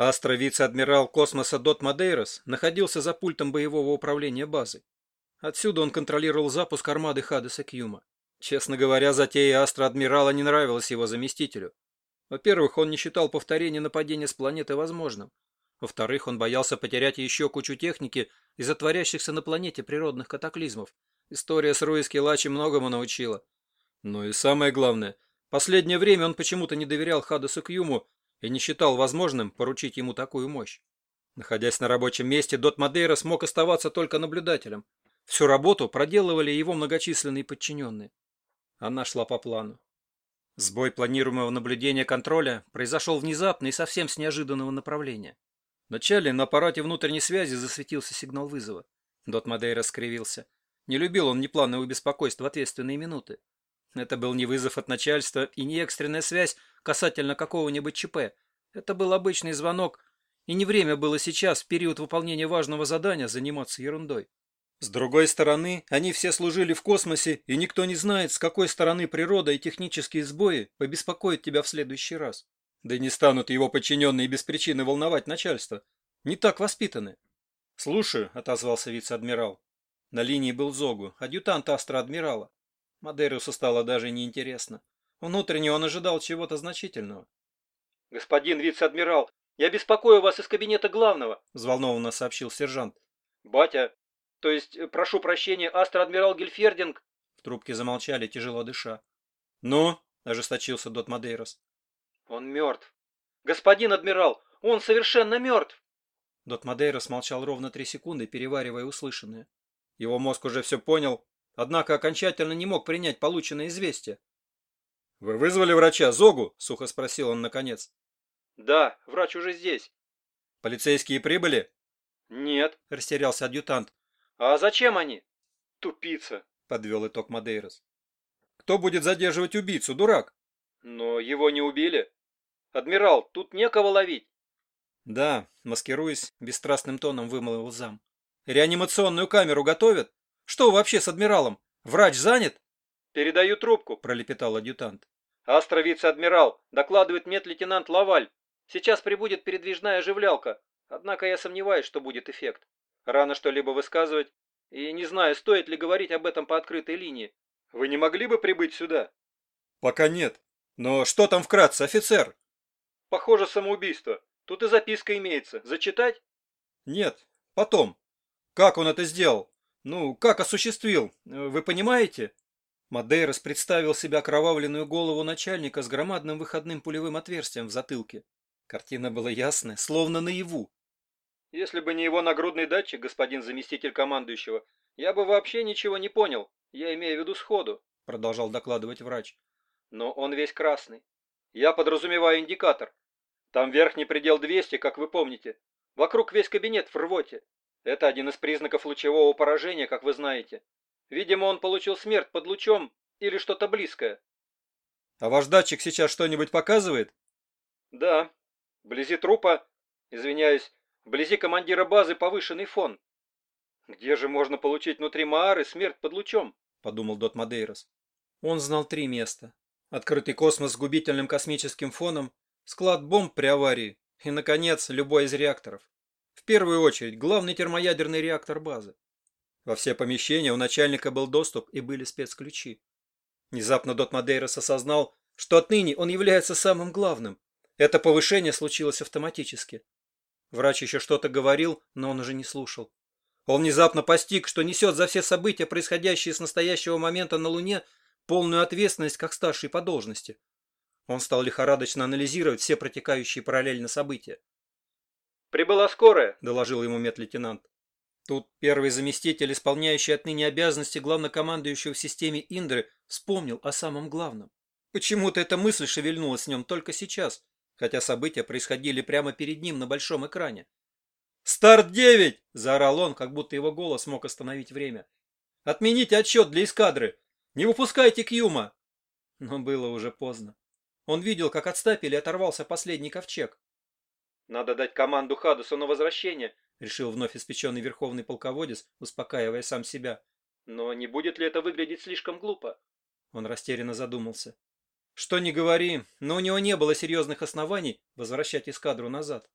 Астро-вице-адмирал космоса Дот Мадейрос находился за пультом боевого управления базой. Отсюда он контролировал запуск армады Хадеса Кьюма. Честно говоря, затея Астро-адмирала не нравилась его заместителю. Во-первых, он не считал повторение нападения с планеты возможным. Во-вторых, он боялся потерять еще кучу техники из-за творящихся на планете природных катаклизмов. История с Руиски Лачи многому научила. Но и самое главное, последнее время он почему-то не доверял Хадесу Кьюму и не считал возможным поручить ему такую мощь. Находясь на рабочем месте, Дот Мадейра смог оставаться только наблюдателем. Всю работу проделывали его многочисленные подчиненные. Она шла по плану. Сбой планируемого наблюдения контроля произошел внезапно и совсем с неожиданного направления. Вначале на аппарате внутренней связи засветился сигнал вызова. Дот Мадейра скривился. Не любил он непланового беспокойства в ответственные минуты. Это был не вызов от начальства и не экстренная связь касательно какого-нибудь ЧП. Это был обычный звонок, и не время было сейчас, в период выполнения важного задания, заниматься ерундой. С другой стороны, они все служили в космосе, и никто не знает, с какой стороны природа и технические сбои побеспокоят тебя в следующий раз. Да и не станут его подчиненные без причины волновать начальство. Не так воспитаны. «Слушаю», — отозвался вице-адмирал. На линии был Зогу, адъютант астро-адмирала. Мадерусу стало даже неинтересно. Внутренне он ожидал чего-то значительного. «Господин вице-адмирал, я беспокою вас из кабинета главного», — взволнованно сообщил сержант. «Батя, то есть, э, прошу прощения, астро-адмирал Гельфердинг...» В трубке замолчали, тяжело дыша. «Ну?» — ожесточился Дот Мадейрос. «Он мертв. Господин адмирал, он совершенно мертв!» Дот Мадейрос молчал ровно три секунды, переваривая услышанное. Его мозг уже все понял, однако окончательно не мог принять полученное известие. «Вы вызвали врача, Зогу?» — сухо спросил он наконец. «Да, врач уже здесь». «Полицейские прибыли?» «Нет», — растерялся адъютант. «А зачем они?» «Тупица», — подвел итог Мадейрос. «Кто будет задерживать убийцу, дурак?» «Но его не убили. Адмирал, тут некого ловить». «Да», — маскируясь, бесстрастным тоном вымолвил зам. «Реанимационную камеру готовят? Что вообще с адмиралом? Врач занят?» «Передаю трубку», — пролепетал адъютант. «Астро вице-адмирал, докладывает медлейтенант Лаваль. Сейчас прибудет передвижная оживлялка, однако я сомневаюсь, что будет эффект. Рано что-либо высказывать, и не знаю, стоит ли говорить об этом по открытой линии. Вы не могли бы прибыть сюда?» «Пока нет. Но что там вкратце, офицер?» «Похоже, самоубийство. Тут и записка имеется. Зачитать?» «Нет, потом. Как он это сделал? Ну, как осуществил? Вы понимаете?» Мадейрос представил себе окровавленную голову начальника с громадным выходным пулевым отверстием в затылке. Картина была ясная, словно наяву. «Если бы не его нагрудный датчик, господин заместитель командующего, я бы вообще ничего не понял, я имею в виду сходу», — продолжал докладывать врач. «Но он весь красный. Я подразумеваю индикатор. Там верхний предел 200, как вы помните. Вокруг весь кабинет в рвоте. Это один из признаков лучевого поражения, как вы знаете. Видимо, он получил смерть под лучом или что-то близкое. А ваш датчик сейчас что-нибудь показывает? Да. Вблизи трупа, извиняюсь, вблизи командира базы повышенный фон. Где же можно получить внутри Маары смерть под лучом? Подумал Дот Мадейрос. Он знал три места. Открытый космос с губительным космическим фоном, склад бомб при аварии и, наконец, любой из реакторов. В первую очередь, главный термоядерный реактор базы. Во все помещения у начальника был доступ и были спецключи. Внезапно Дот Мадейрос осознал, что отныне он является самым главным. Это повышение случилось автоматически. Врач еще что-то говорил, но он уже не слушал. Он внезапно постиг, что несет за все события, происходящие с настоящего момента на Луне, полную ответственность как старший по должности. Он стал лихорадочно анализировать все протекающие параллельно события. «Прибыла скорая», — доложил ему медлейтенант. Тут первый заместитель, исполняющий отныне обязанности главнокомандующего в системе Индры, вспомнил о самом главном. Почему-то эта мысль шевельнулась в нем только сейчас, хотя события происходили прямо перед ним на большом экране. «Старт девять!» – заорал он, как будто его голос мог остановить время. «Отмените отчет для эскадры! Не выпускайте Кьюма!» Но было уже поздно. Он видел, как от стапеля оторвался последний ковчег. «Надо дать команду Хадусу на возвращение», — решил вновь испеченный верховный полководец, успокаивая сам себя. «Но не будет ли это выглядеть слишком глупо?» Он растерянно задумался. Что ни говори, но у него не было серьезных оснований возвращать эскадру назад.